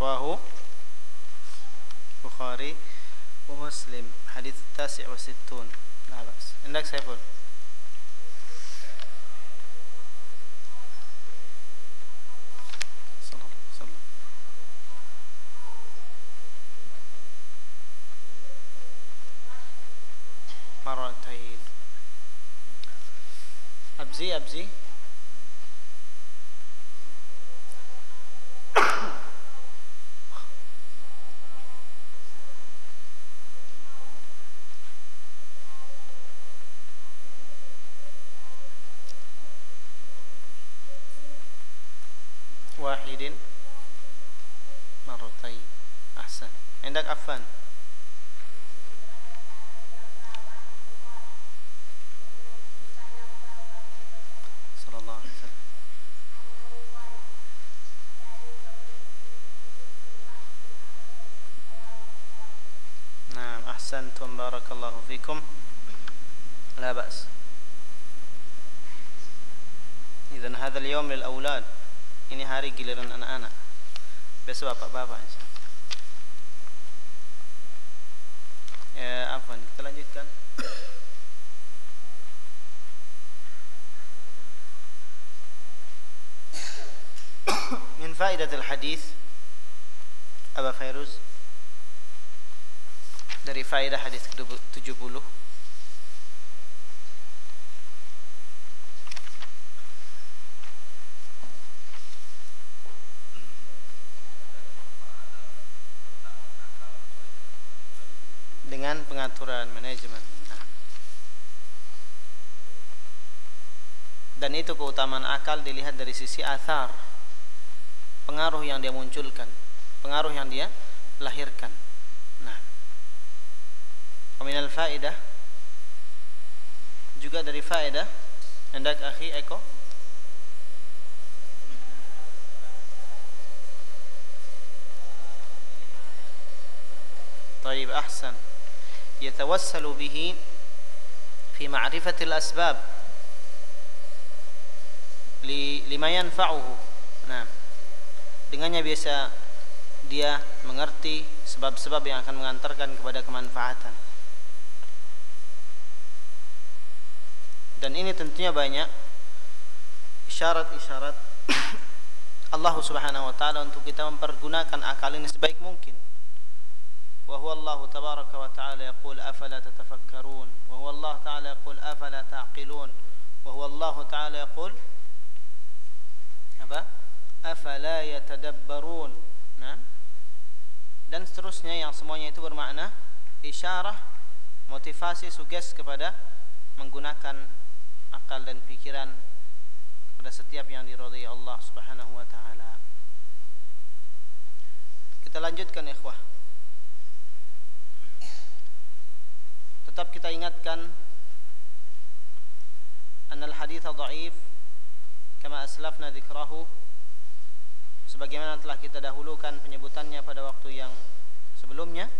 رواه البخاري ومسلم حديث التاسع وستون لا بأس. عندك سيفون مرتين. أبزي أبزي. بارك الله فيكم. لا بأس. إذن هذا اليوم للأولاد. ini hari giliran anak-anak besok bapak-bapak ya apa kita lanjutkan من فائدة الحديث أبا فيروز dari faedah hadis ke-70 dengan pengaturan manajemen. Nah. Dan itu keutamaan akal dilihat dari sisi athar. Pengaruh yang dia munculkan, pengaruh yang dia lahirkan. Waminal faedah Juga dari faedah Hendak akhi Eko? طيب ahsan. يتوسل به في معرفة asbab. لما ينفعه Nah Dengannya biasa dia mengerti sebab-sebab yang akan mengantarkan kepada kemanfaatan. dan ini tentunya banyak isyarat-isyarat Allah Subhanahu wa taala untuk kita mempergunakan akal ini sebaik mungkin. Wa huwa Allah tabaraka wa taala yaqul afala tatafakkarun wa huwa Allah taala yaqul afala taqilun wa huwa Allah taala yaqul apa? Afala yatadabbarun. Nah. Dan seterusnya yang semuanya itu bermakna isyarah motivasi suges kepada menggunakan akal dan pikiran pada setiap yang diridhai Allah Subhanahu wa taala. Kita lanjutkan ikhwah. Tetap kita ingatkan an al-hadits dhaif kama aslafna dzikrahu sebagaimana telah kita dahulukan penyebutannya pada waktu yang sebelumnya.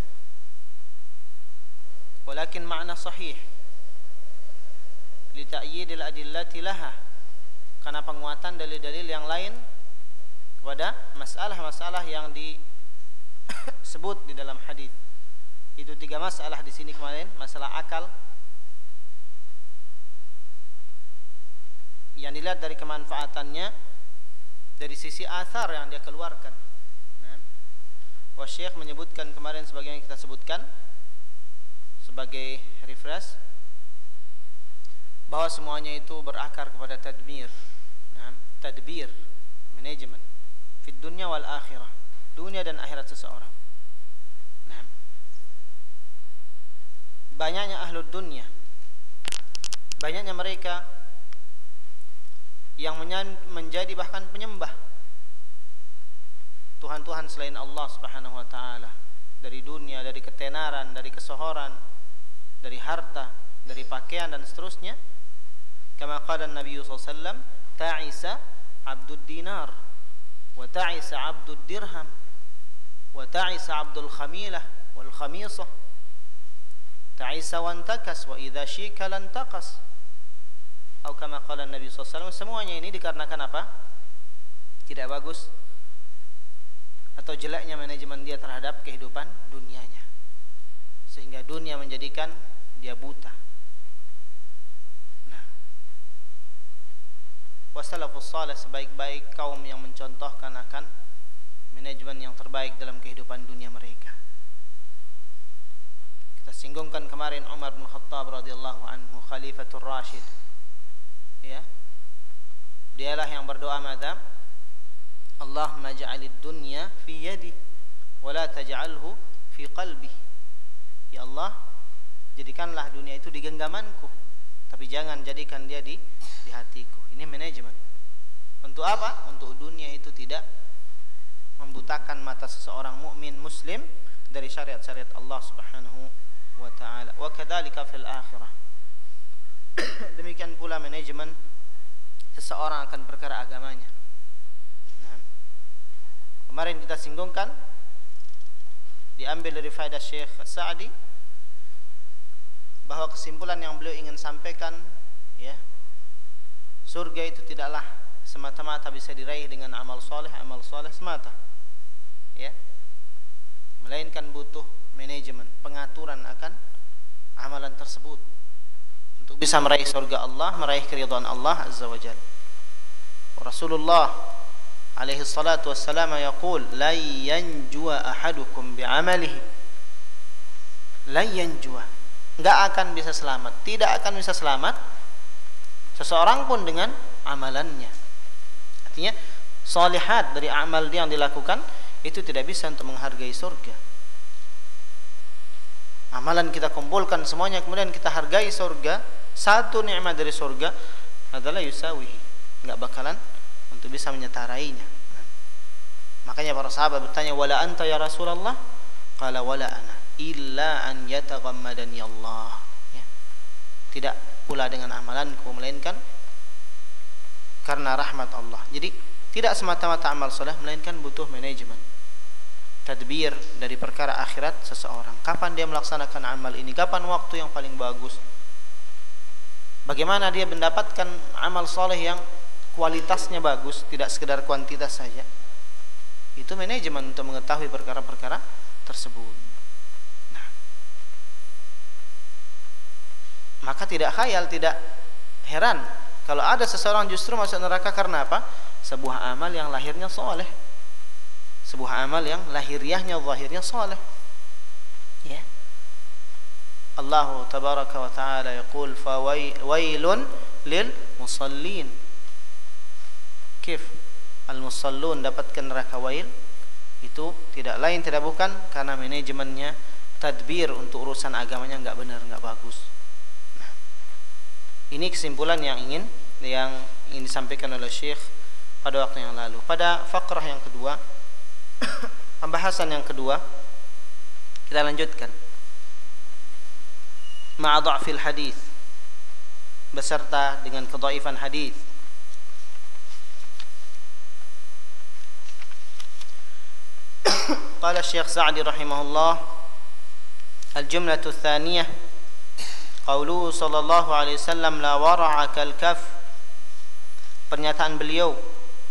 Walakin makna sahih li ta'yid al-adillati laha. Karena penguatan dalil-dalil yang lain kepada masalah-masalah yang disebut di dalam hadis. Itu tiga masalah di sini kemarin masalah akal. Yang dilihat dari kemanfaatannya dari sisi asar yang dia keluarkan. Nah, menyebutkan kemarin sebagai yang kita sebutkan sebagai refresh bahwa semuanya itu berakar kepada tadbir nah, tadbir manajemen fit dunia wal akhirah. Dunia dan akhirat seseorang banyaknya ahlu dunia banyaknya mereka yang menjadi bahkan penyembah Tuhan-Tuhan selain Allah Subhanahu wa taala. Dari dunia, dari ketenaran, dari kesohoran, dari harta, dari pakaian dan seterusnya. Kama qala Nabi alaihi wasallam, ta'isa 'abdud dinar wa ta'isa 'abdud dirham wa ta'isa 'abdul khamilah wal khamisah ta'isa wantakas wa idza syika atau kama Nabi semuanya ini dikarenakan apa? Tidak bagus atau jeleknya manajemen dia terhadap kehidupan dunianya. Sehingga dunia menjadikan dia buta nah wasalafus salih sebaik-baik kaum yang mencontohkan akan manajemen yang terbaik dalam kehidupan dunia mereka. Kita singgungkan kemarin Umar bin Khattab radhiyallahu anhu khalifatul Rashid. Ya. Dialah yang berdoa madam Allahumma ja'alid dunya fi yadi wa la taj'alhu fi qalbi. Ya Allah, jadikanlah dunia itu di genggamanku, tapi jangan jadikan dia di di hatiku. Ini manajemen. Untuk apa? Untuk dunia itu tidak membutakan mata seseorang mukmin muslim dari syariat-syariat Allah Subhanahu wa taala. Wa kadzalika fil akhirah. Demikian pula manajemen seseorang akan perkara agamanya Kemarin kita singgungkan diambil dari faedah Syekh Sa'di bahwa kesimpulan yang beliau ingin sampaikan ya surga itu tidaklah semata-mata bisa diraih dengan amal soleh amal soleh semata ya. Melainkan butuh manajemen pengaturan akan amalan tersebut untuk bisa meraih surga Allah meraih keridhaan Allah azza wajalla Rasulullah alaihi salatu wassalam yaqul la yanjua ahadukum bi'amalihi. La yanjua enggak akan bisa selamat. Tidak akan bisa selamat seseorang pun dengan amalannya. Artinya salihat dari amal dia yang dilakukan itu tidak bisa untuk menghargai surga. Amalan kita kumpulkan semuanya kemudian kita hargai surga satu nikmat dari surga adalah yusawihi. Enggak bakalan untuk bisa menyetarainya. Makanya para sahabat bertanya, "Wala anta ya Rasulullah?" Qala wala ana illa an yataghammadani Allah. Ya. Tidak pula dengan amalanku melainkan karena rahmat Allah. Jadi tidak semata-mata amal soleh melainkan butuh manajemen tadbir dari perkara akhirat seseorang. Kapan dia melaksanakan amal ini? Kapan waktu yang paling bagus? Bagaimana dia mendapatkan amal soleh yang kualitasnya bagus, tidak sekedar kuantitas saja. Itu manajemen untuk mengetahui perkara-perkara tersebut. Nah, maka tidak khayal, tidak heran kalau ada seseorang justru masuk neraka karena apa? Sebuah amal yang lahirnya soleh. Sebuah amal yang lahiriahnya, zahirnya soleh. Ya. Allah tabaraka wa ta'ala yaqul fawailun lil musallin kif al-musallun dapatkan neraka wail itu tidak lain tidak bukan karena manajemennya tadbir untuk urusan agamanya nggak benar nggak bagus ini kesimpulan yang ingin yang ingin disampaikan oleh Syekh pada waktu yang lalu. Pada fakrah yang kedua, pembahasan yang kedua kita lanjutkan. Ma'adhafil hadis beserta dengan kedhaifan hadis. Qala Syekh Sa'di rahimahullah al-jumlatu tsaniyah Qauluhu sallallahu alaihi wasallam la wara'a kal kaf. Pernyataan beliau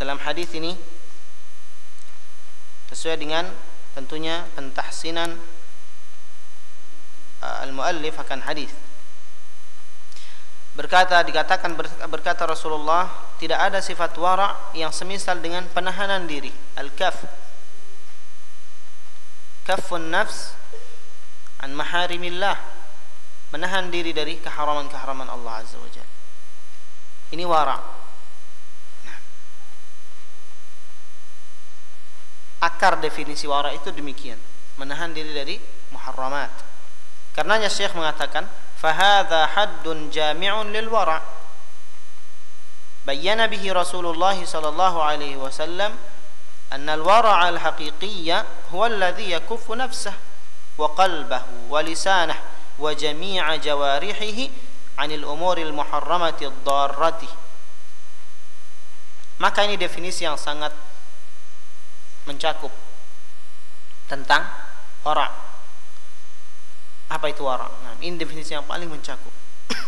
dalam hadis ini sesuai dengan tentunya pentahsinan uh, al-muallif akan hadis. Berkata dikatakan berkata Rasulullah tidak ada sifat wara yang semisal dengan penahanan diri al-kaf kafun nafs an maharimillah menahan diri dari keharaman-keharaman Allah Azza wa Jalla ini wara nah. akar definisi wara itu demikian menahan diri dari muharramat karenanya Syekh mengatakan fahadha haddun jami'un lil wara bayyana bihi Rasulullah sallallahu alaihi wasallam أن الورع الحقيقي هو الذي يكف نفسه وقلبه ولسانه wa jami'a jawarihihi anil umuril muharramati dharrati maka ini definisi yang sangat mencakup tentang wara. Apa itu wara? Nah, ini definisi yang paling mencakup.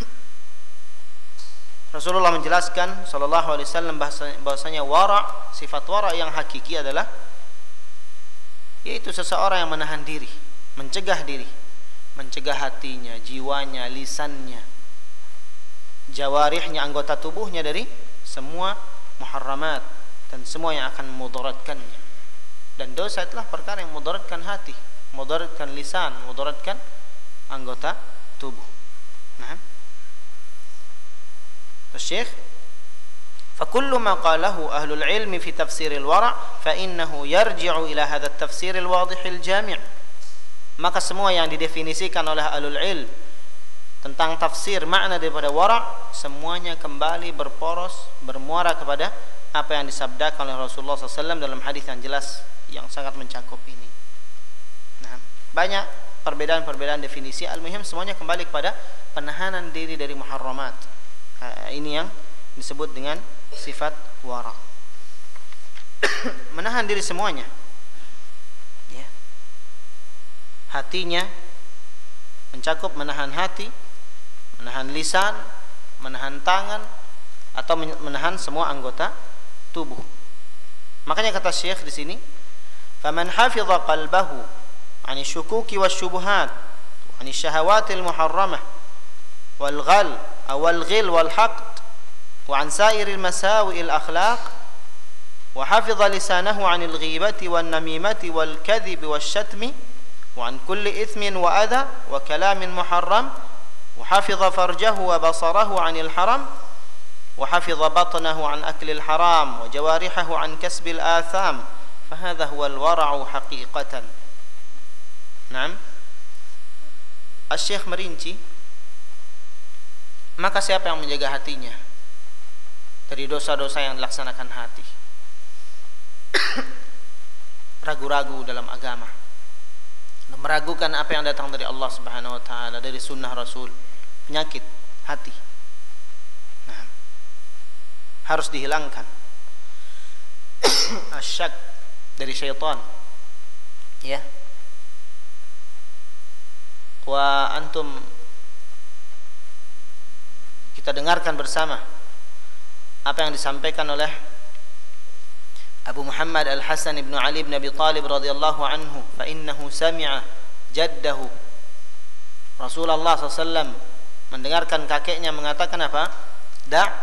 Rasulullah menjelaskan sallallahu alaihi wasallam bahasanya wara sifat wara yang hakiki adalah yaitu seseorang yang menahan diri mencegah diri mencegah hatinya, jiwanya, lisannya, jawarihnya, anggota tubuhnya dari semua muharramat dan semua yang akan memudaratkannya. Dan dosa itulah perkara yang mudaratkan hati, mudaratkan lisan, mudaratkan anggota tubuh. Nah. Syekh فكل ما قاله أهل العلم في تفسير الورع فإنه يرجع إلى هذا التفسير الواضح الجامع maka semua yang didefinisikan oleh alul ilm tentang tafsir makna daripada wara semuanya kembali berporos bermuara kepada apa yang disabdakan oleh Rasulullah SAW dalam hadis yang jelas yang sangat mencakup ini. Nah, banyak perbedaan-perbedaan definisi al-muhim semuanya kembali kepada penahanan diri dari muharramat. Ini yang disebut dengan sifat wara. menahan diri semuanya. Ya Hatinya mencakup menahan hati, menahan lisan, menahan tangan atau menahan semua anggota tubuh. Makanya kata Syekh di sini, "Faman hafidha qalbahu 'ani syukuki wasyubuhat, 'ani syahawatil muharramah wal ghal aw al ghil wal haqd وعن سائر المساوئ الأخلاق وحفظ لسانه عن الغيبة والنميمة والكذب والشتم وعن كل إثم وأذى وكلام محرم وحفظ فرجه وبصره عن الحرم وحفظ بطنه عن أكل الحرام وجوارحه عن كسب الآثام فهذا هو الورع حقيقة نعم الشيخ merinci maka siapa yang menjaga hatinya dari dosa-dosa yang dilaksanakan hati ragu-ragu dalam agama meragukan apa yang datang dari Allah Subhanahu wa taala dari sunnah Rasul. Penyakit hati. Nah, harus dihilangkan. Asyak dari syaitan. Ya. Wa antum kita dengarkan bersama apa yang disampaikan oleh Abu Muhammad Al-Hasan ibn Ali bin Abi Talib radhiyallahu anhu fa innahu sami'a jaddahu Rasulullah SAW mendengarkan kakeknya mengatakan apa? Da'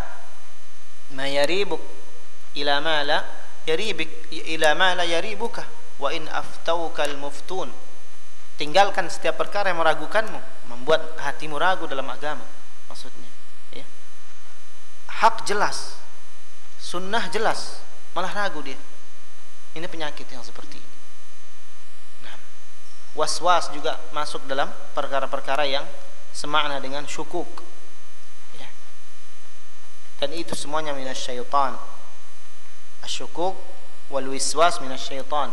ma yaribuk ila ma la yaribik ila ma la yaribuka wa in aftauka al-muftun. Tinggalkan setiap perkara yang meragukanmu, membuat hatimu ragu dalam agama maksudnya, ya. Hak jelas, sunnah jelas, malah ragu dia. Ini penyakit yang seperti ini. Nah, was-was juga masuk dalam perkara-perkara yang semakna dengan syukuk ya. dan itu semuanya minas syaitan asyukuk wal wiswas minas syaitan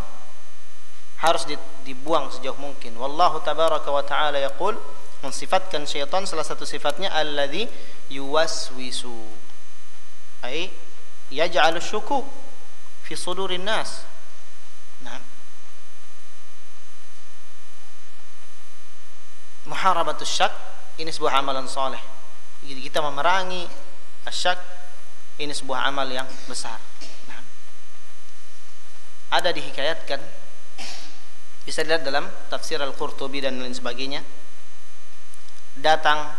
harus dibuang sejauh mungkin wallahu tabaraka wa taala yaqul mensifatkan syaitan salah satu sifatnya alladzi yuwaswisu ai yaj'alu syukuk fi sudurin nas. Nah. Muharabatus syak ini sebuah amalan soleh. Jadi kita memerangi asyak ini sebuah amal yang besar. Nah, ada dihikayatkan. Bisa dilihat dalam tafsir Al-Qurtubi dan lain sebagainya. Datang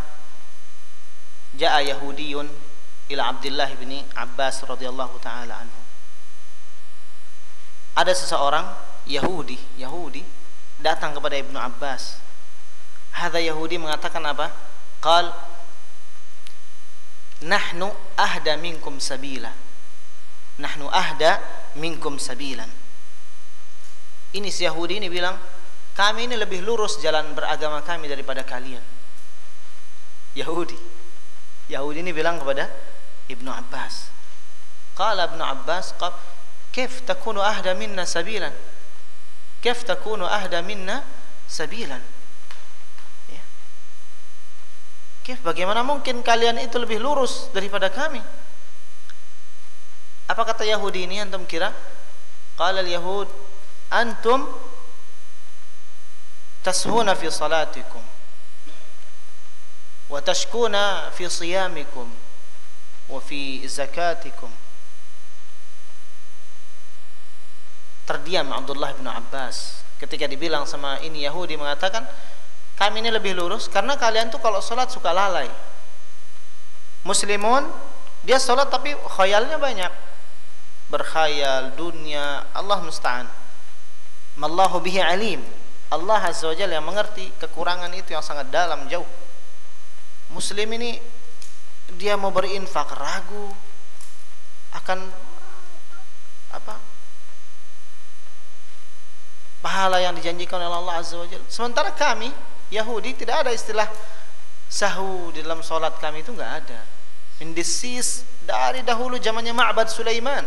Ja'a Yahudiyun ila Abdullah bin Abbas radhiyallahu taala anhu ada seseorang Yahudi Yahudi datang kepada Ibnu Abbas Hadza Yahudi mengatakan apa? Qal Nahnu ahda minkum sabila. Nahnu ahda minkum sabilan. Ini si Yahudi ini bilang, kami ini lebih lurus jalan beragama kami daripada kalian. Yahudi. Yahudi ini bilang kepada Ibnu Abbas. Qala Ibnu Abbas, "Kif takunu ahda minna sabilan?" Kif takunu ahda minna sabilan? Kif bagaimana mungkin kalian itu lebih lurus daripada kami? Apa kata Yahudi ini antum kira? Qala al-yahud antum tashuna fi salatikum wa tashkuna fi siyamikum wa zakatikum terdiam Abdullah bin Abbas. Ketika dibilang sama ini Yahudi mengatakan kami ini lebih lurus karena kalian tuh kalau sholat suka lalai. Muslimun dia sholat tapi khayalnya banyak. Berkhayal dunia Allah musta'an. Mallahu bihi alim. Allah azza wajalla yang mengerti kekurangan itu yang sangat dalam jauh. Muslim ini dia mau berinfak ragu akan apa pahala yang dijanjikan oleh Allah Azza wa Jalla. Sementara kami Yahudi tidak ada istilah sahu di dalam solat kami itu enggak ada. Indisis dari dahulu zamannya Ma'bad Sulaiman.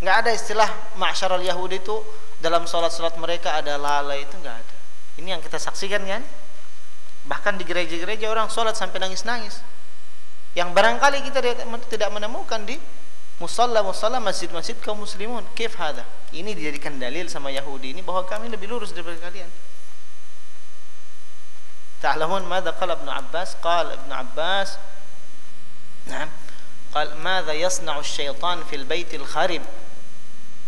Enggak ada istilah ma'syaral Yahudi itu dalam solat-solat mereka ada lalai itu enggak ada. Ini yang kita saksikan kan? Bahkan di gereja-gereja orang solat sampai nangis-nangis. Yang barangkali kita tidak menemukan di musalla-musalla masjid-masjid kaum muslimun. Kif hada? Ini dijadikan dalil sama Yahudi ini bahwa kami lebih lurus daripada kalian. Ta'lamun madza qala Ibnu Abbas? Qala Ibnu Abbas Naam. قال ماذا يصنع الشيطان في البيت الخرب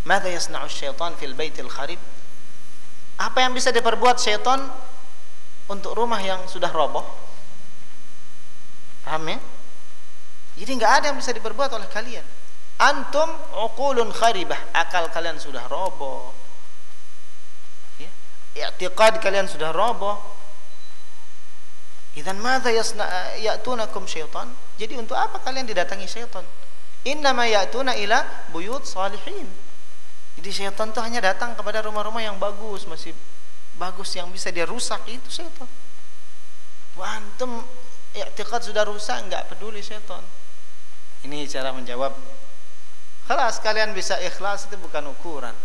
ماذا يصنع الشيطان في البيت الخرب apa yang bisa diperbuat syaitan untuk rumah yang sudah roboh paham ya jadi nggak ada yang bisa diperbuat oleh kalian antum uqulun kharibah. Akal kalian sudah roboh. Ya. I'tiqad kalian sudah roboh. Idzan madza yasna ya'tunakum syaitan? Jadi untuk apa kalian didatangi syaitan? Innama ya'tuna ila buyut salihin. Jadi syaitan itu hanya datang kepada rumah-rumah yang bagus masih bagus yang bisa dia rusak itu syaitan. Antum i'tiqad sudah rusak enggak peduli syaitan. Ini cara menjawab Kelas kalian bisa ikhlas itu bukan ukuran.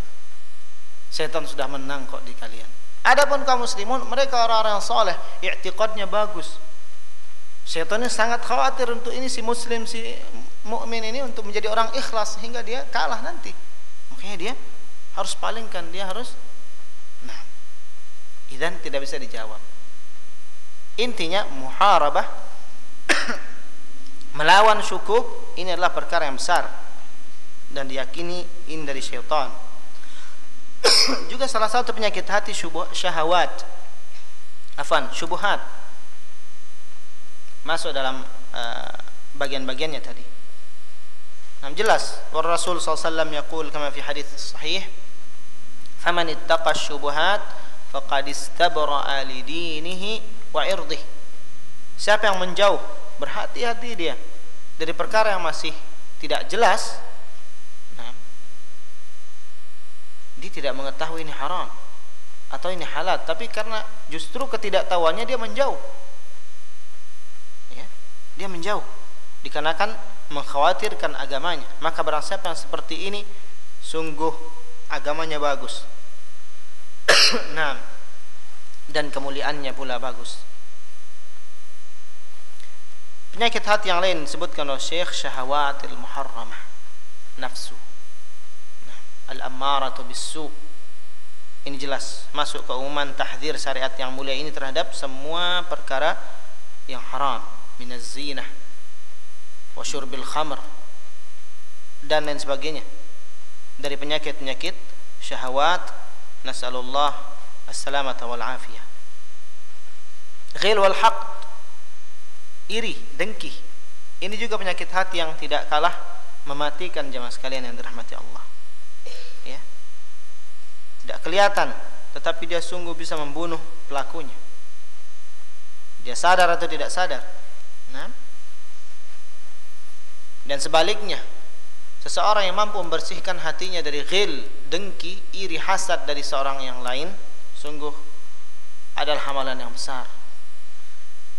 Setan sudah menang kok di kalian. Adapun kaum muslimun, mereka orang-orang soleh, i'tiqadnya bagus. Setan ini sangat khawatir untuk ini si muslim si mukmin ini untuk menjadi orang ikhlas sehingga dia kalah nanti. Makanya dia harus palingkan, dia harus nah. Idan tidak bisa dijawab. Intinya muharabah melawan syukuk ini adalah perkara yang besar dan diyakini ini dari syaitan. Juga salah satu penyakit hati syubuh, syahwat. Afan syubuhat. Masuk dalam uh, bagian-bagiannya tadi. Nah, jelas. War Rasul SAW yaqul kama fi hadis sahih faman ittaqa syubuhat faqad istabra'a li dinihi wa irdihi. Siapa yang menjauh berhati-hati dia dari perkara yang masih tidak jelas dia tidak mengetahui ini haram atau ini halal tapi karena justru ketidaktahuannya dia menjauh. Ya dia menjauh. Dikarenakan mengkhawatirkan agamanya. Maka barang siapa yang seperti ini sungguh agamanya bagus. Nah dan kemuliaannya pula bagus. Penyakit hati yang lain disebutkan oleh Syekh syahawatil muharramah. Nafsu al-ammaratu bisu ini jelas masuk ke umuman tahdzir syariat yang mulia ini terhadap semua perkara yang haram. Minaz zinah wa syurbil khamr dan lain sebagainya. Dari penyakit-penyakit syahwat nasallallahu assalamata wal afiyah. Ghil wal haqd iri dengki. Ini juga penyakit hati yang tidak kalah mematikan jemaah sekalian yang dirahmati Allah tidak kelihatan tetapi dia sungguh bisa membunuh pelakunya. Dia sadar atau tidak sadar? Nah. Dan sebaliknya seseorang yang mampu membersihkan hatinya dari ghil dengki iri hasad dari seorang yang lain sungguh adalah hamalan yang besar.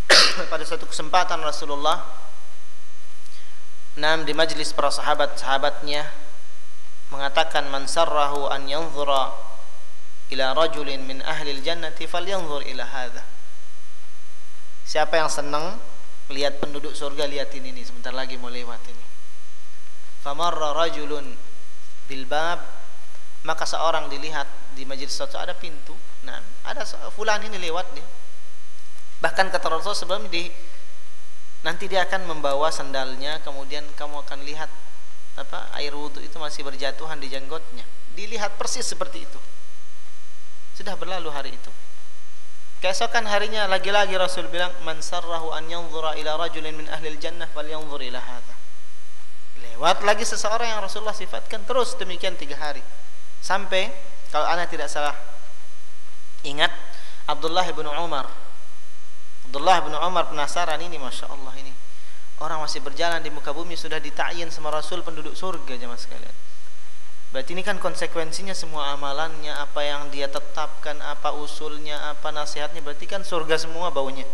Pada suatu kesempatan Rasulullah Nam di majlis para sahabat-sahabatnya mengatakan man sarrahu an yanzura ila rajulin min ahli jannati falyanzur ila hadha. Siapa yang senang lihat penduduk surga lihatin ini. Sebentar lagi mau lewat ini. Famarra rajulun bil bab maka seorang dilihat di majlis suatu ada pintu. Nah ada fulan ini lewat dia. Bahkan kata Rasul sebelum di nanti dia akan membawa sandalnya kemudian kamu akan lihat apa air wudhu itu masih berjatuhan di jenggotnya. Dilihat persis seperti itu sudah berlalu hari itu. Keesokan harinya lagi-lagi Rasul bilang man sarrahu an yanzura ila rajulin min ahli jannah falyanzur ila hadha. Lewat lagi seseorang yang Rasulullah sifatkan terus demikian tiga hari. Sampai kalau anak tidak salah ingat Abdullah bin Umar. Abdullah bin Umar penasaran ini Masya Allah ini. Orang masih berjalan di muka bumi sudah ditayin sama Rasul penduduk surga jemaah sekalian. Berarti ini kan konsekuensinya semua amalannya, apa yang dia tetapkan, apa usulnya, apa nasihatnya, berarti kan surga semua baunya.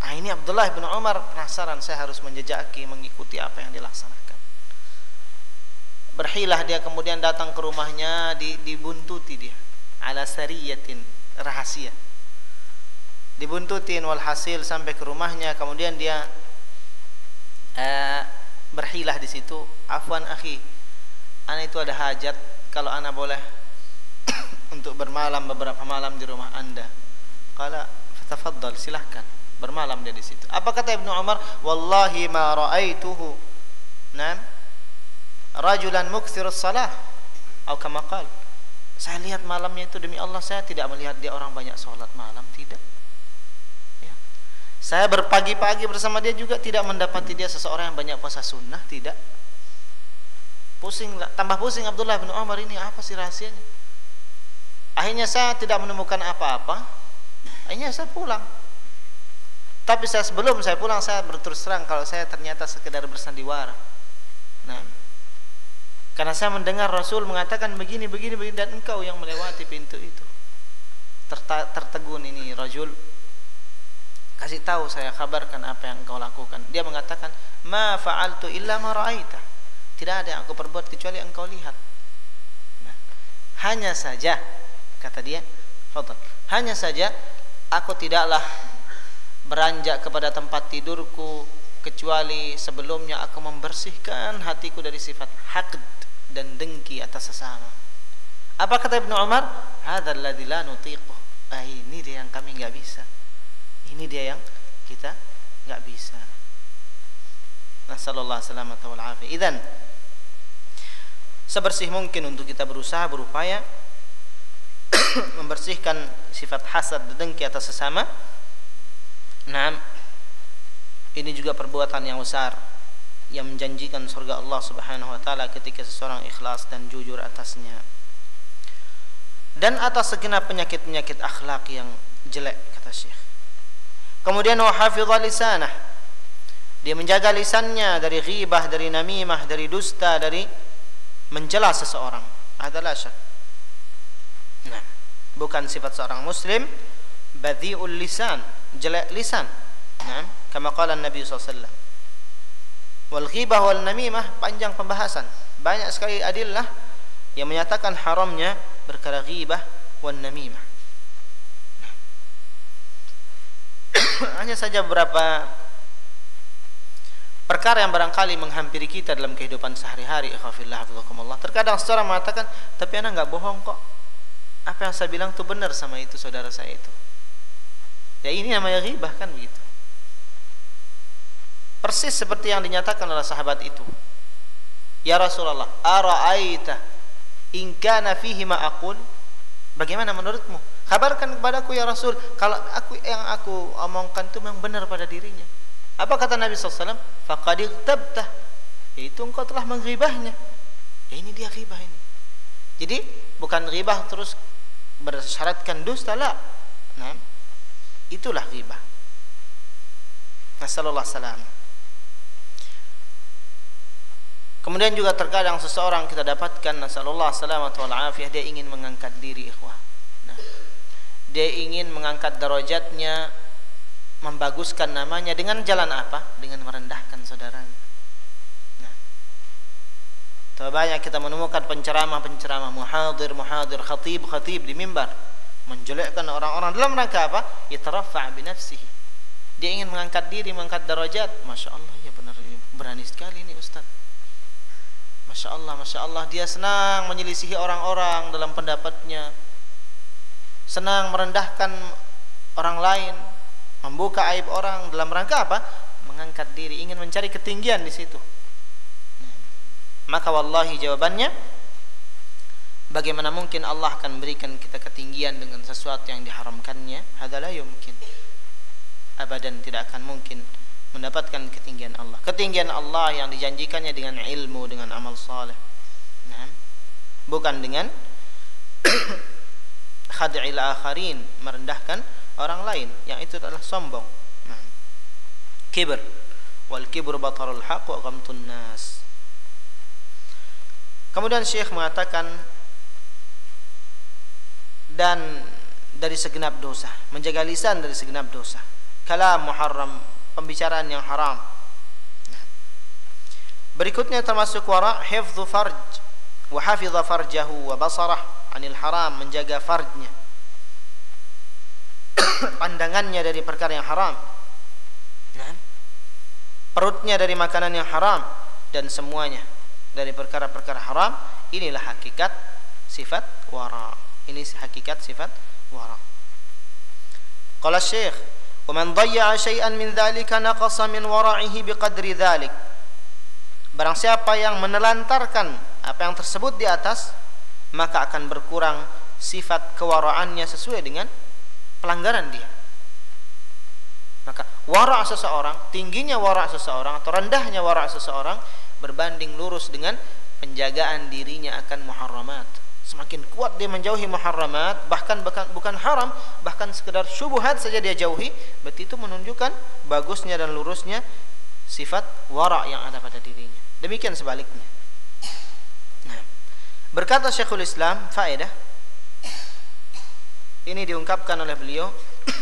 Ah ini Abdullah bin Umar penasaran, saya harus menjejaki, mengikuti apa yang dilaksanakan. Berhilah dia kemudian datang ke rumahnya, dibuntuti dia. Ala sariyatin, rahasia. Dibuntutin walhasil sampai ke rumahnya, kemudian dia uh, berhilah di situ afwan akhi ana itu ada hajat kalau ana boleh untuk bermalam beberapa malam di rumah anda. Kala tafaddal silahkan bermalam dia di situ. Apa kata Ibnu Umar? Wallahi ma raaituhu. Nam rajulan mukthir salah atau kama qala saya lihat malamnya itu demi Allah saya tidak melihat dia orang banyak sholat malam. Tidak. Saya berpagi-pagi bersama dia juga tidak mendapati dia seseorang yang banyak puasa sunnah, tidak. Pusing, tambah pusing Abdullah bin Umar ini apa sih rahasianya? Akhirnya saya tidak menemukan apa-apa. Akhirnya saya pulang. Tapi saya sebelum saya pulang saya berterus terang kalau saya ternyata sekedar bersandiwara. Nah, karena saya mendengar Rasul mengatakan begini, begini, begini dan engkau yang melewati pintu itu. tertegun ini rajul kasih tahu saya kabarkan apa yang engkau lakukan dia mengatakan ma fa'altu illa ma ra'aita tidak ada yang aku perbuat kecuali engkau lihat. Nah, hanya saja kata dia fadal hanya saja aku tidaklah beranjak kepada tempat tidurku kecuali sebelumnya aku membersihkan hatiku dari sifat haqd dan dengki atas sesama. Apa kata Ibnu Umar? Hadzal ladzi la nutiqu. Ah, ini dia yang kami enggak bisa. Ini dia yang kita nggak bisa. Nasallallahu selamat wal afi. Idan sebersih mungkin untuk kita berusaha berupaya membersihkan sifat hasad dan dengki atas sesama. Nah, ini juga perbuatan yang besar yang menjanjikan surga Allah Subhanahu wa taala ketika seseorang ikhlas dan jujur atasnya. Dan atas segenap penyakit-penyakit akhlak yang jelek kata Syekh. Kemudian wa lisanah. Dia menjaga lisannya dari ghibah, dari namimah, dari dusta, dari mencela seseorang. Adalah syak. Nah, bukan sifat seorang muslim badhi'ul lisan, jelek lisan. Nah, kama qala Nabi SAW. Wal ghibah wal namimah panjang pembahasan. Banyak sekali adillah yang menyatakan haramnya berkara ghibah wal namimah. hanya saja beberapa perkara yang barangkali menghampiri kita dalam kehidupan sehari-hari terkadang seorang mengatakan tapi anak nggak bohong kok. Apa yang saya bilang itu benar sama itu saudara saya itu? Ya ini namanya ghibah kan begitu. Persis seperti yang dinyatakan oleh sahabat itu. Ya Rasulullah ara'aita in kana fihi ma aqul? Bagaimana menurutmu? Kabarkan kepadaku ya Rasul kalau aku yang aku omongkan itu memang benar pada dirinya. Apa kata Nabi SAW? Faqad tabtah. Itu engkau telah mengribahnya. Ya, ini dia ribah ini. Jadi bukan ribah terus bersyaratkan dusta lah. Nah, itulah ribah. Nasallallahu salam. Kemudian juga terkadang seseorang kita dapatkan nasallallahu salam atau afiyah dia ingin mengangkat diri ikhwah dia ingin mengangkat derajatnya membaguskan namanya dengan jalan apa? Dengan merendahkan saudaranya. Nah. banyak kita menemukan penceramah-penceramah, muhadir, muhadir, khatib, khatib di mimbar menjelekkan orang-orang dalam rangka apa? Yataraffa' bi nafsihi. Dia ingin mengangkat diri, mengangkat derajat. Masya Allah, ya benar berani sekali ini Ustaz. Masya Allah, Masya Allah, dia senang menyelisihi orang-orang dalam pendapatnya, senang merendahkan orang lain, membuka aib orang dalam rangka apa? Mengangkat diri, ingin mencari ketinggian di situ. Maka wallahi jawabannya bagaimana mungkin Allah akan berikan kita ketinggian dengan sesuatu yang diharamkannya? Hadalah mungkin. Abadan tidak akan mungkin mendapatkan ketinggian Allah. Ketinggian Allah yang dijanjikannya dengan ilmu, dengan amal saleh. Nah, bukan dengan khad'il akharin, merendahkan orang lain yang itu adalah sombong. Nah. Wal kibru batarul haq wa ghamtun nas. Kemudian Syekh mengatakan dan dari segenap dosa, menjaga lisan dari segenap dosa. Kalam muharram, pembicaraan yang haram. Berikutnya termasuk wara hifdzu farj wa hafidha farjahu wa basarah anil haram, menjaga farjnya. pandangannya dari perkara yang haram. Kan? Perutnya dari makanan yang haram dan semuanya dari perkara-perkara haram inilah hakikat sifat wara. Ini hakikat sifat wara. Qala syekh wa man dhayya'a syai'an min dhalika naqasa min wara'ihi biqadri dhalik. Barang siapa yang menelantarkan apa yang tersebut di atas maka akan berkurang sifat kewaraannya sesuai dengan pelanggaran dia maka wara seseorang, tingginya wara seseorang atau rendahnya wara seseorang berbanding lurus dengan penjagaan dirinya akan muharramat. Semakin kuat dia menjauhi muharramat, bahkan bukan haram, bahkan sekedar syubhat saja dia jauhi, berarti itu menunjukkan bagusnya dan lurusnya sifat wara yang ada pada dirinya. Demikian sebaliknya. Nah, berkata Syekhul Islam, faedah ini diungkapkan oleh beliau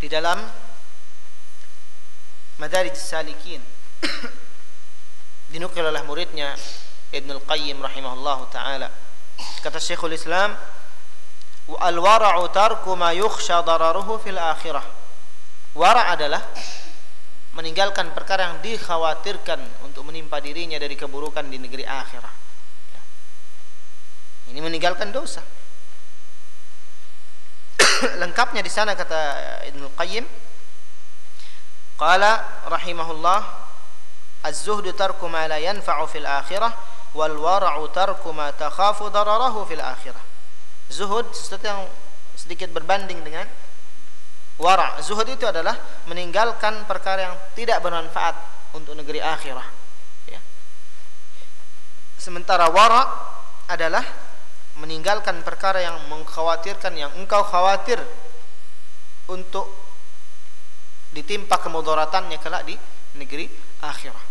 di dalam Madarij Salikin. Dinukil oleh muridnya Ibn Al-Qayyim rahimahullah taala. Kata Syekhul Islam al-wara'u tarku ma yukhsha dararuhu fil akhirah. Wara' adalah meninggalkan perkara yang dikhawatirkan untuk menimpa dirinya dari keburukan di negeri akhirah ini meninggalkan dosa. Lengkapnya di sana kata Ibnu Qayyim. Qala rahimahullah az-zuhdu tarku ma la yanfa'u fil akhirah wal wara'u tarku ma takhafu dararahu fil akhirah. Zuhud sesuatu yang sedikit berbanding dengan wara. Zuhud itu adalah meninggalkan perkara yang tidak bermanfaat untuk negeri akhirah ya. sementara wara adalah meninggalkan perkara yang mengkhawatirkan yang engkau khawatir untuk ditimpa kemudaratannya kelak di negeri akhirah.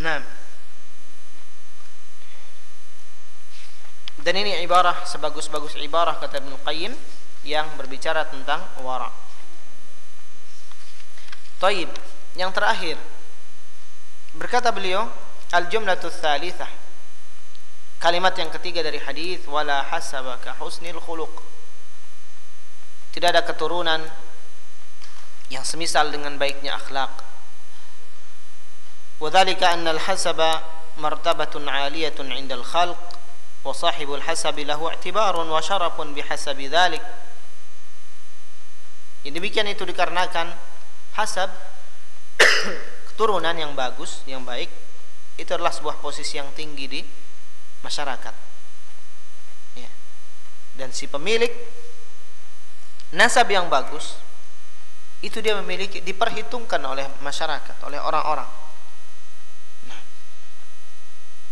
Nah. Dan ini ibarah sebagus-bagus ibarah kata Ibnu Qayyim yang berbicara tentang wara. Taib, yang terakhir berkata beliau al-jumlatu tsalitsah Kalimat yang ketiga dari hadis wala hasabaka husnil khuluq. Tidak ada keturunan yang semisal dengan baiknya akhlak. Wadzalika anna al-hasaba martabatun 'aliyatun 'inda al-khalq wa sahibul hasabi lahu i'tibarun wa syarafun bihasabi dzalik. Yang demikian itu dikarenakan hasab keturunan yang bagus, yang baik itu adalah sebuah posisi yang tinggi di masyarakat. Ya. dan si pemilik nasab yang bagus itu dia memiliki diperhitungkan oleh masyarakat oleh orang-orang. Nah,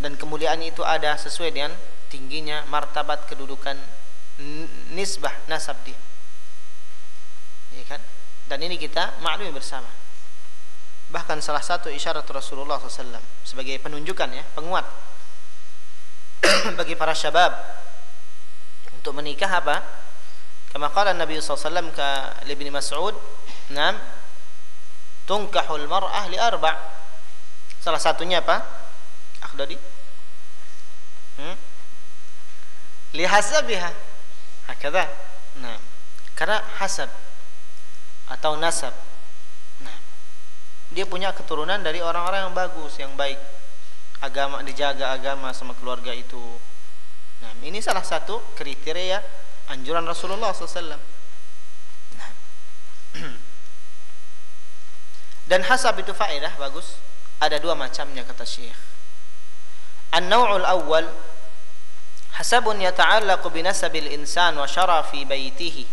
dan kemuliaan itu ada sesuai dengan tingginya martabat kedudukan nisbah nasab dia. Ya kan? Dan ini kita maklumi bersama. Bahkan salah satu isyarat Rasulullah SAW sebagai penunjukan ya penguat bagi para syabab untuk menikah apa? Kama qala Nabi SAW ke Ibn Mas'ud, "Nam tunkahul mar'ah li arba'." Salah satunya apa? Akhdadi. Hmm? Li hasabiha. Hakada. Nah, karena hasab atau nasab. Nah, dia punya keturunan dari orang-orang yang bagus, yang baik agama dijaga agama sama keluarga itu. Nah, ini salah satu kriteria anjuran Rasulullah SAW. Nah. Dan hasab itu faedah bagus. Ada dua macamnya kata Syekh. An-naw'ul awwal hasabun yata'allaqu bi nasabil insan wa syarafi baitihi.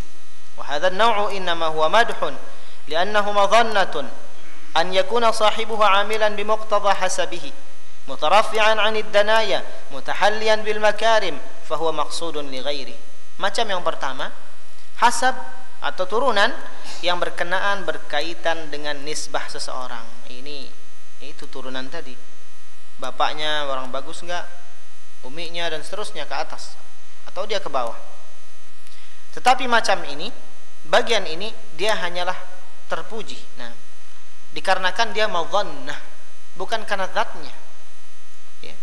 Wa hadha an-naw'u huwa madhun li'annahu madhannatun an yakuna 'amilan hasabihi mutaraffi'an 'anid danaya mutahalliyan bil makarim fa huwa maqsudun li ghairi. Macam yang pertama, hasab atau turunan yang berkenaan berkaitan dengan nisbah seseorang. Ini itu turunan tadi. Bapaknya orang bagus enggak? Uminya dan seterusnya ke atas atau dia ke bawah. Tetapi macam ini, bagian ini dia hanyalah terpuji. Nah, dikarenakan dia madzannah, bukan karena zatnya. Ya.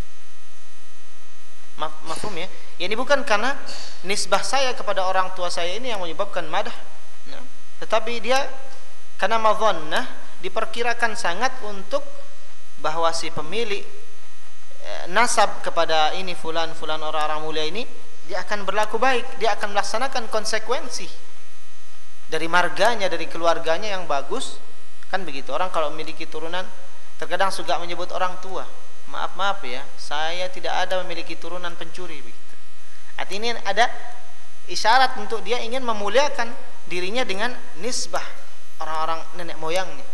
Mafhum ya? Ya ini bukan karena nisbah saya kepada orang tua saya ini yang menyebabkan madah. Nah, tetapi dia karena madhannah diperkirakan sangat untuk bahwa si pemilik eh, nasab kepada ini fulan fulan orang-orang mulia ini dia akan berlaku baik, dia akan melaksanakan konsekuensi dari marganya, dari keluarganya yang bagus. Kan begitu. Orang kalau memiliki turunan terkadang suka menyebut orang tua. Maaf maaf ya, saya tidak ada memiliki turunan pencuri begitu. Artinya ada isyarat untuk dia ingin memuliakan dirinya dengan nisbah orang-orang nenek moyangnya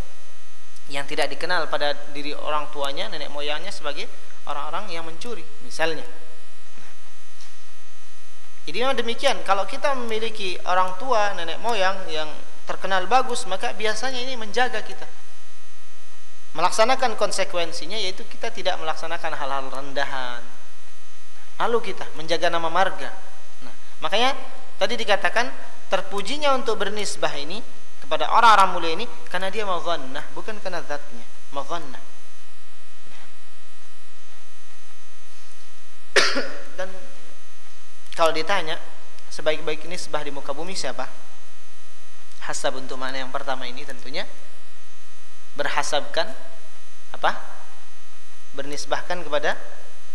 yang tidak dikenal pada diri orang tuanya, nenek moyangnya sebagai orang-orang yang mencuri, misalnya. Jadi memang demikian, kalau kita memiliki orang tua, nenek moyang yang terkenal bagus, maka biasanya ini menjaga kita. Melaksanakan konsekuensinya yaitu kita tidak melaksanakan hal-hal rendahan, Lalu kita menjaga nama marga. Nah, makanya tadi dikatakan terpujinya untuk bernisbah ini kepada orang-orang mulia ini karena dia mazannah, bukan karena zatnya. Mazannah. Dan kalau ditanya sebaik-baik nisbah di muka bumi siapa? Hasab untuk mana yang pertama ini tentunya berhasabkan apa? Bernisbahkan kepada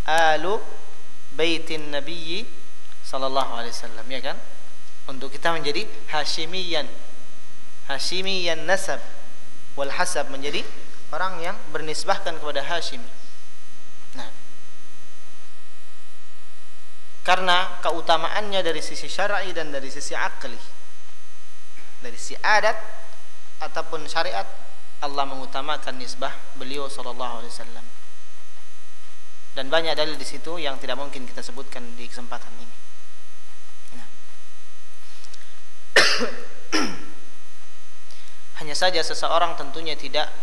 alu baitin nabiyyi sallallahu alaihi wasallam ya kan? Untuk kita menjadi hashimiyan. Hashimiyan nasab. Wal hasab menjadi orang yang bernisbahkan kepada Hashim nah. Karena keutamaannya dari sisi syar'i dan dari sisi akli dari sisi adat ataupun syariat Allah mengutamakan nisbah beliau sallallahu alaihi wasallam dan banyak dalil di situ yang tidak mungkin kita sebutkan di kesempatan ini. Nah. Hanya saja seseorang tentunya tidak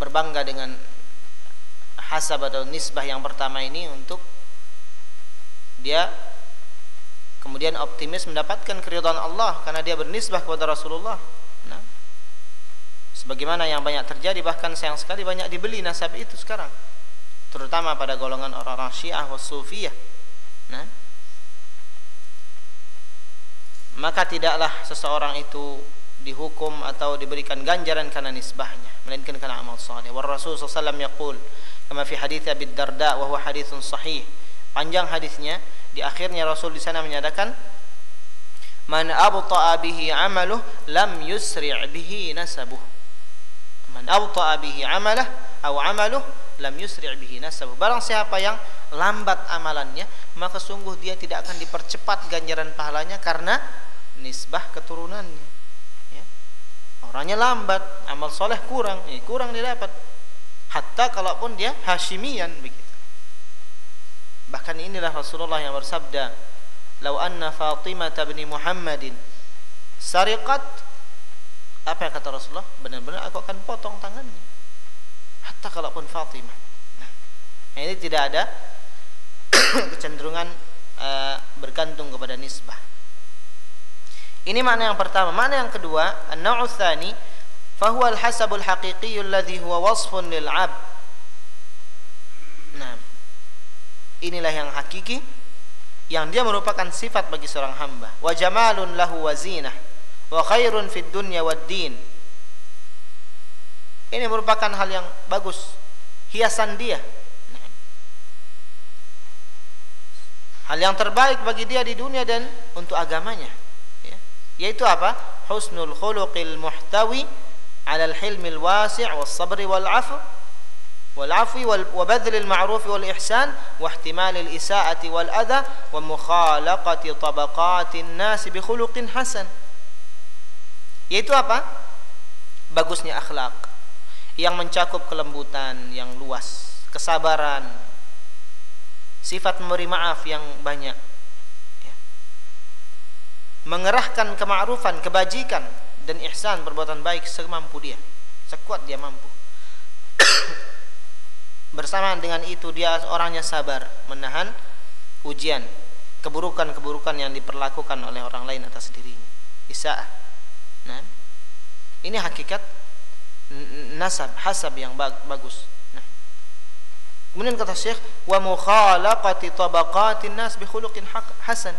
berbangga dengan hasab atau nisbah yang pertama ini untuk dia kemudian optimis mendapatkan keridhaan Allah karena dia bernisbah kepada Rasulullah. Sebagaimana yang banyak terjadi bahkan sayang sekali banyak dibeli nasab itu sekarang terutama pada golongan orang-orang Syiah wa Sufiyah. Nah, maka tidaklah seseorang itu dihukum atau diberikan ganjaran karena nisbahnya melainkan karena amal saleh. Wa Rasul sallallahu alaihi yaqul kama fi hadits Abi Darda wa huwa haditsun sahih. Panjang hadisnya di akhirnya Rasul di sana menyatakan Man abta'a bihi amaluh lam yusri' bihi nasabuh. Man abta'a bihi amalah atau amaluh lam yusri' bihi nasabu. Barang siapa yang lambat amalannya, maka sungguh dia tidak akan dipercepat ganjaran pahalanya karena nisbah keturunannya. Ya. Orangnya lambat, amal soleh kurang, ya, kurang dia dapat. Hatta kalaupun dia Hashimian begitu. Bahkan inilah Rasulullah yang bersabda, "Lau anna Fatimah bin Muhammadin sariqat" apa yang kata Rasulullah? Benar-benar aku akan potong tangannya hatta kalaupun Fatimah. Nah, ini tidak ada kecenderungan uh, bergantung kepada nisbah. Ini makna yang pertama. Makna yang kedua, an-naw'u tsani fahuwa al-hasabul haqiqiyyu alladhi huwa wasfun lil 'abd. Nah, inilah yang hakiki yang dia merupakan sifat bagi seorang hamba. Wa jamalun lahu wa zinah wa khairun fid dunya wad din. Ini merupakan hal yang bagus. Hiasan dia. Hal yang terbaik bagi dia di dunia dan untuk agamanya. Ya. yaitu apa? Husnul khuluqil muhtawi ala al hilmil wasi' was sabri wal afu wal afwi wal wabadlil ma'ruf wal ihsan wa ihtimalil isaati wal adha wa mukhalaqati tabaqatin nas bi khuluqin hasan yaitu apa? bagusnya akhlak. Yang mencakup kelembutan yang luas. Kesabaran. Sifat memberi maaf yang banyak. Ya. mengerahkan kema'rufan kebajikan dan ihsan perbuatan baik semampu dia. Sekuat dia mampu. Bersamaan dengan itu dia orangnya sabar menahan ujian keburukan-keburukan yang diperlakukan oleh orang lain atas dirinya. Isaah nah. Ini hakikat nasab hasab yang bagus. Nah. Kemudian kata Syekh wa mukhalaqati tabaqatin nas bi khuluqin hasan.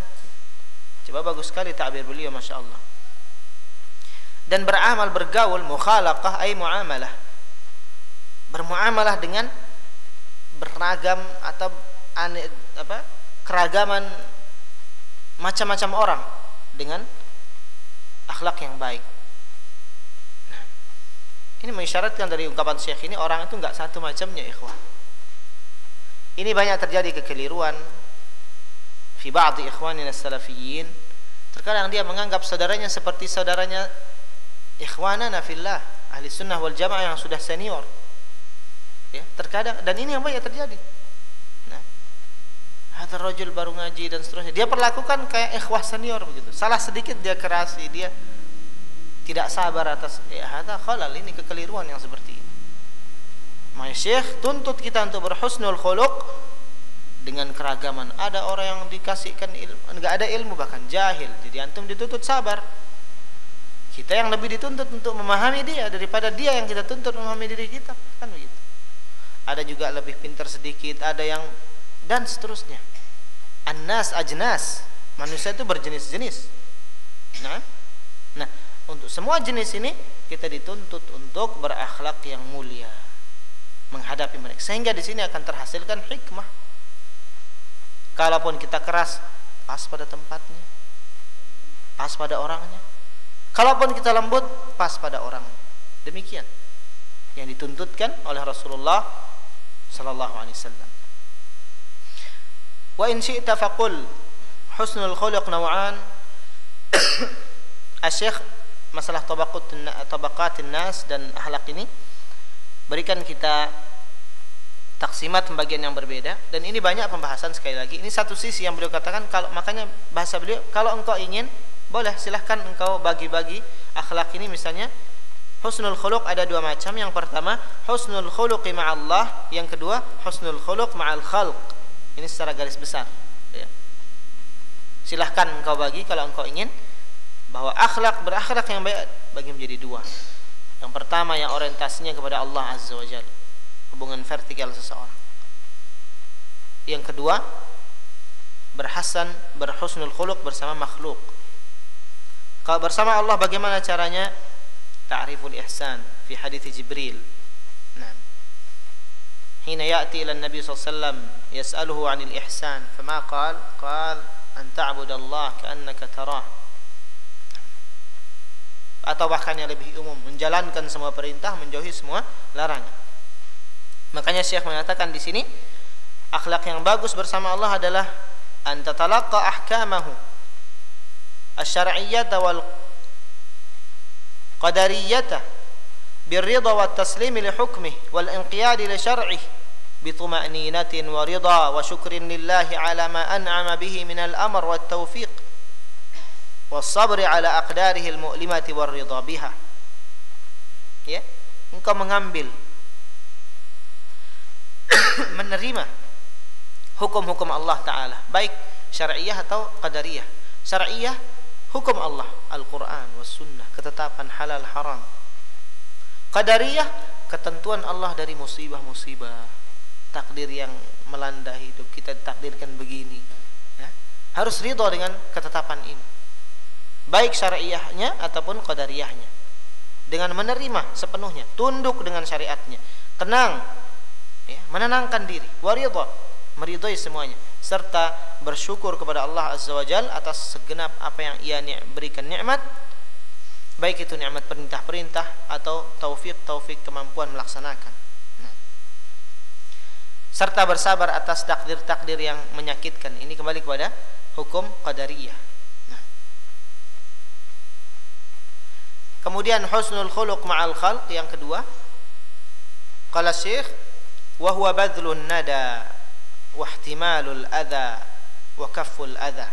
Coba bagus sekali takbir beliau Masya Allah dan beramal bergaul mukhalaqah ay muamalah. Bermuamalah dengan beragam atau ane, apa keragaman macam-macam orang dengan akhlak yang baik. Nah, ini mengisyaratkan dari ungkapan Syekh ini orang itu enggak satu macamnya ikhwan. Ini banyak terjadi kekeliruan fi ba'dhi ikhwanina salafiyyin. Terkadang dia menganggap saudaranya seperti saudaranya ikhwanana fillah, ahli sunnah wal jamaah yang sudah senior ya terkadang dan ini yang banyak terjadi ada rojul baru ngaji dan seterusnya. Dia perlakukan kayak ikhwah senior begitu. Salah sedikit dia kerasi dia tidak sabar atas ya ada khalal ini kekeliruan yang seperti ini. Maya Syekh tuntut kita untuk berhusnul khuluq dengan keragaman. Ada orang yang dikasihkan ilmu enggak ada ilmu bahkan jahil. Jadi antum dituntut sabar. Kita yang lebih dituntut untuk memahami dia daripada dia yang kita tuntut memahami diri kita. Kan begitu. Ada juga lebih pintar sedikit, ada yang dan seterusnya. Anas ajnas. Manusia itu berjenis-jenis. Nah, nah untuk semua jenis ini kita dituntut untuk berakhlak yang mulia menghadapi mereka. Sehingga di sini akan terhasilkan hikmah. Kalaupun kita keras, pas pada tempatnya, pas pada orangnya. Kalaupun kita lembut, pas pada orangnya. Demikian yang dituntutkan oleh Rasulullah sallallahu alaihi wasallam. Wa in syi'ta faqul husnul khuluq naw'an. Asy-Syekh masalah tabaqat tabaqatin nas dan akhlak ini berikan kita taksimat pembagian yang berbeda dan ini banyak pembahasan sekali lagi ini satu sisi yang beliau katakan kalau makanya bahasa beliau kalau engkau ingin boleh silahkan engkau bagi-bagi akhlak ini misalnya Husnul khuluq ada dua macam. Yang pertama, husnul khuluqi ma'allah. Yang kedua, husnul khuluq ma'al khalq. Ini secara garis besar. Ya. Silahkan engkau bagi kalau engkau ingin bahwa akhlak berakhlak yang baik bagi menjadi dua. Yang pertama yang orientasinya kepada Allah Azza wa Jal hubungan vertikal seseorang. Yang kedua, berhasan, berhusnul khuluk bersama makhluk. Kalau bersama Allah bagaimana caranya? Ta'riful ihsan fi hadits Jibril. Nah. حين يأتي إلى النبي صلى الله عليه وسلم يسأله عن الإحسان فما قال قال أن تعبد الله كأنك تراه atau bahkan yang lebih umum menjalankan semua perintah menjauhi semua larangan makanya Syekh mengatakan di sini akhlak yang bagus bersama Allah adalah an tatalaqqa ahkamahu asy-syar'iyyah wal قدريته بالرضا والتسليم لحكمه والانقياد لشرعه بطمأنينة ورضا وشكر لله على ما أنعم به من الأمر والتوفيق والصبر على أقداره المؤلمة والرضا بها ya engkau mengambil menerima hukum-hukum Allah Ta'ala baik syariah atau qadariyah syariah hukum Allah Al-Quran was sunnah ketetapan halal haram qadariyah ketentuan Allah dari musibah-musibah takdir yang melanda hidup kita takdirkan begini ya. harus ridho dengan ketetapan ini baik syariahnya ataupun qadariyahnya dengan menerima sepenuhnya tunduk dengan syariatnya tenang ya, menenangkan diri waridho meridhoi semuanya serta bersyukur kepada Allah Azza wa Jal atas segenap apa yang ia berikan nikmat baik itu nikmat perintah-perintah atau taufik-taufik kemampuan melaksanakan. Nah. serta bersabar atas takdir-takdir yang menyakitkan. Ini kembali kepada hukum qadariyah. Nah. kemudian husnul khuluq ma'al khalq yang kedua. Qala syekh wa huwa badlun nada wa ihtimalul adha wa kafful adha.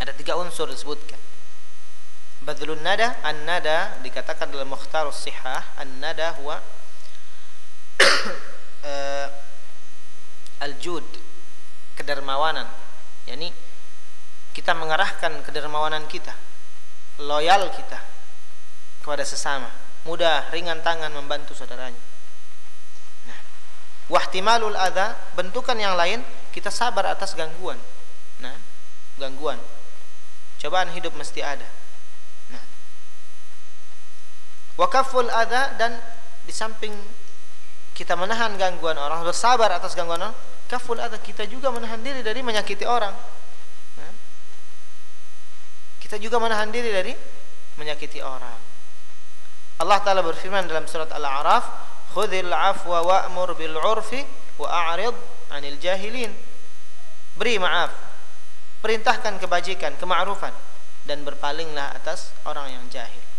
Ada tiga unsur disebutkan badlun nada an nada dikatakan dalam mukhtarus sihah an nada huwa uh, al jud kedermawanan. Yakni kita mengarahkan kedermawanan kita loyal kita kepada sesama mudah ringan tangan membantu saudaranya. Wahtimalul adha bentukan yang lain kita sabar atas gangguan. Nah gangguan. Cobaan hidup mesti ada nah wakaful adha dan di samping kita menahan gangguan orang bersabar atas gangguan orang kaful adha kita juga menahan diri dari menyakiti orang. Nah, kita juga menahan diri dari menyakiti orang. Allah Ta'ala berfirman dalam surat Al-A'raf khudhil afwa wa'mur bil urfi wa a'rid 'anil jahilin. Beri maaf perintahkan kebajikan kema'rufan dan berpalinglah atas orang yang jahil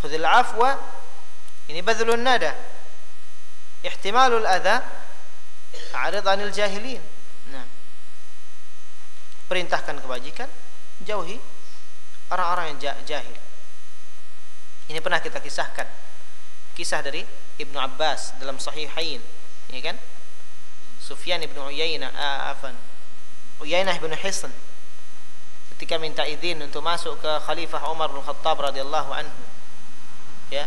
khudhil afwa ini badlun nada. Ihtimalul adha a'rid 'anil jahilin. Nah. Perintahkan kebajikan jauhi orang-orang yang jahil. Ini pernah kita kisahkan. Kisah dari Ibnu Abbas dalam Sahihain ya kan? Sufyan ibnu Uyainah uh, afan Uyainah ibnu Hisn. Ketika minta izin untuk masuk ke Khalifah Umar bin Khattab radhiyallahu anhu ya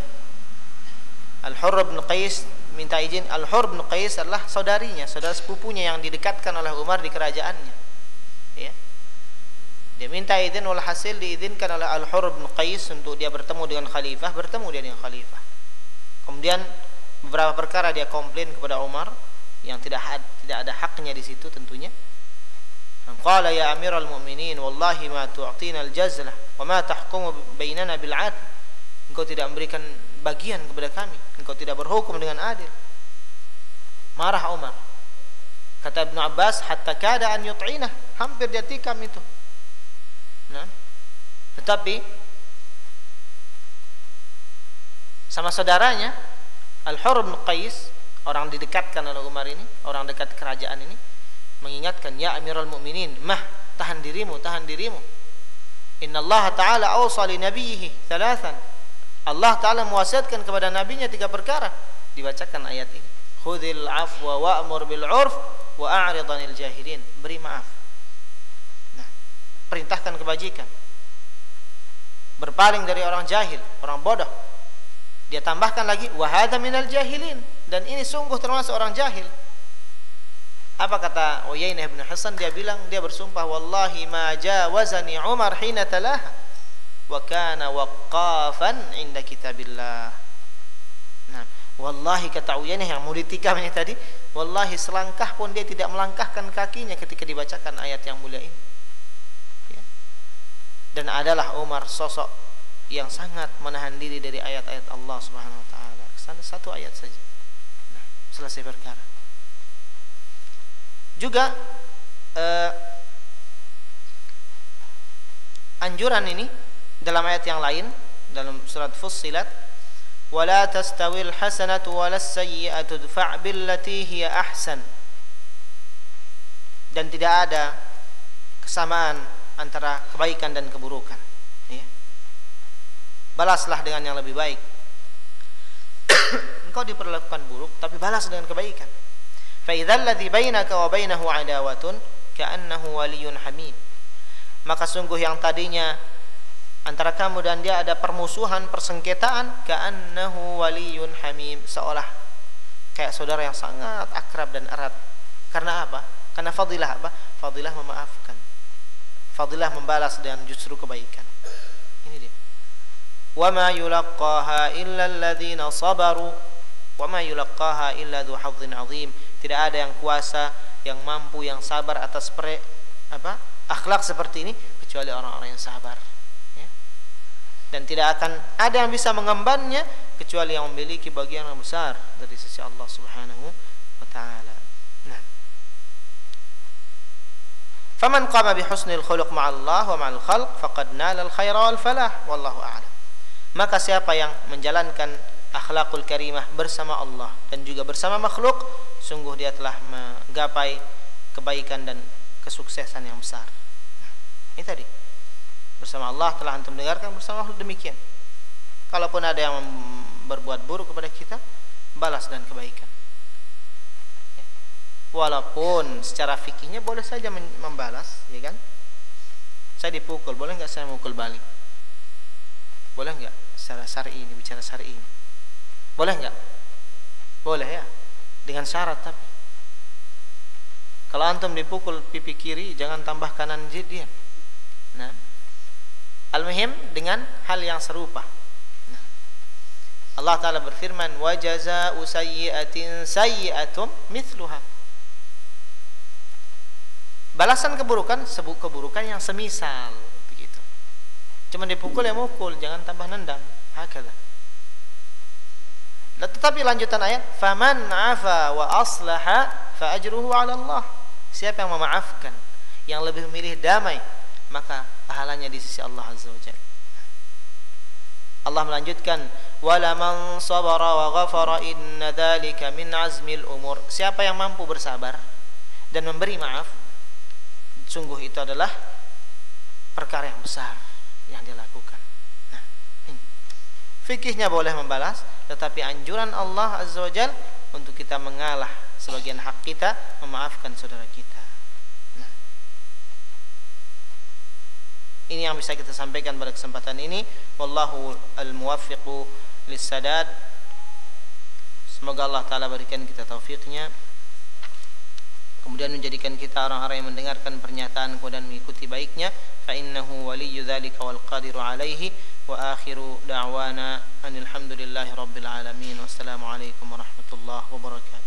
Al-Hurr bin Qais minta izin Al-Hurr bin Qais adalah saudarinya saudara sepupunya yang didekatkan oleh Umar di kerajaannya ya dia minta izin walhasil diizinkan oleh Al-Hurr bin Qais untuk dia bertemu dengan khalifah bertemu dia dengan khalifah Kemudian beberapa perkara dia komplain kepada Umar yang tidak tidak ada haknya di situ tentunya. Qala ya Amirul Mu'minin wallahi ma tu'tina al-jazlah wa ma tahkumu bainana bil 'adl. Engkau tidak memberikan bagian kepada kami. Engkau tidak berhukum dengan adil. Marah Umar. Kata Ibnu Abbas hatta kada an yut'ina, hampir dia tikam itu. Nah. Tetapi sama saudaranya Al-Hur bin Qais orang didekatkan oleh Umar ini orang dekat kerajaan ini mengingatkan ya Amirul Mukminin mah tahan dirimu tahan dirimu Inna Allah Ta'ala awsa li nabiyhi thalathan Allah Ta'ala mewasiatkan kepada nabinya tiga perkara. Dibacakan ayat ini. Khudhil afwa wa'mur bil urf wa a'rid anil jahilin. Beri maaf. Nah perintahkan kebajikan. Berpaling dari orang jahil orang bodoh. Dia tambahkan lagi wahada minal jahilin. Dan ini sungguh termasuk orang jahil. Apa kata Uyainah bin Hasan? Dia bilang dia bersumpah wallahi ma jawazani Umar hina talaha wa kana waqqafan inda kitabillah. Nah, wallahi kata Uyainah yang murid tikamnya tadi, wallahi selangkah pun dia tidak melangkahkan kakinya ketika dibacakan ayat yang mulia ini. Ya. Dan adalah Umar sosok yang sangat menahan diri dari ayat-ayat Allah Subhanahu wa taala. Ke sana satu ayat saja. Nah, selesai perkara. Juga eh, anjuran ini dalam ayat yang lain dalam surat Fussilat wala tastawil hasanatu walas sayyi'atu dfa' billati hiya ahsan. Dan tidak ada kesamaan antara kebaikan dan keburukan balaslah dengan yang lebih baik. Engkau diperlakukan buruk tapi balas dengan kebaikan. Fa idzal ladzi bainaka wa bainahu adawatun ka'annahu waliyyun hamim maka sungguh yang tadinya antara kamu dan dia ada permusuhan, persengketaan, ka'annahu waliyun hamim, seolah kayak saudara yang sangat akrab dan erat. Karena apa? Karena fadilah apa? Fadilah memaafkan. Fadilah membalas dengan justru kebaikan. Ini dia. Wa ma yulaqqaha illa alladhina sabaru wa ma yulaqqaha illa dzu 'azim. Tidak ada yang kuasa, yang mampu, yang sabar atas pre, apa? akhlak seperti ini kecuali orang-orang yang sabar dan tidak akan ada yang bisa mengembannya kecuali yang memiliki bagian yang besar dari sisi Allah Subhanahu wa taala. Nah. Faman qama bi husnil khuluq ma'allah wa ma'al khalq faqad nala al khaira wal falah wallahu a'lam. Maka siapa yang menjalankan akhlakul karimah bersama Allah dan juga bersama makhluk, sungguh dia telah menggapai kebaikan dan kesuksesan yang besar. Nah, ini tadi. Bersama Allah telah antum dengarkan bersama makhluk demikian. Kalaupun ada yang berbuat buruk kepada kita, balas dan kebaikan. Walaupun secara fikihnya boleh saja membalas, ya kan? Saya dipukul, boleh nggak saya mukul balik? Boleh nggak? Secara syar'i ini bicara syar'i ini. Boleh nggak? Boleh ya. Dengan syarat tapi. Kalau antum dipukul pipi kiri, jangan tambah kanan dia. Nah. Al-muhim dengan hal yang serupa. Nah. Allah Ta'ala berfirman, "Wa jazaa'u sayyi'atin mithluha." Balasan keburukan sebut keburukan yang semisal begitu. Cuma dipukul ya mukul, jangan tambah nendang. Hakalah. Tetapi lanjutan ayat, "Faman 'afa wa aslaha fa ajruhu 'ala Allah." Siapa yang memaafkan, yang lebih memilih damai, maka pahalanya di sisi Allah Azza wa Jalla. Allah melanjutkan, "Wala man sabara wa ghafara inna dzalika min azmil umur." Siapa yang mampu bersabar dan memberi maaf, sungguh itu adalah perkara yang besar yang dilakukan. Nah, ini. Fikihnya boleh membalas, tetapi anjuran Allah Azza wa Jal untuk kita mengalah sebagian hak kita memaafkan saudara kita nah. Ini yang bisa kita sampaikan pada kesempatan ini. Wallahu al-muwaffiqu lis-sadad. Semoga Allah taala berikan kita taufiknya. Kemudian menjadikan kita orang-orang yang mendengarkan pernyataan dan mengikuti baiknya. Fa innahu waliyyu dzalika wal qadiru alaihi wa akhiru da'wana anil hamdulillahi rabbil alamin. Wassalamualaikum warahmatullahi wabarakatuh.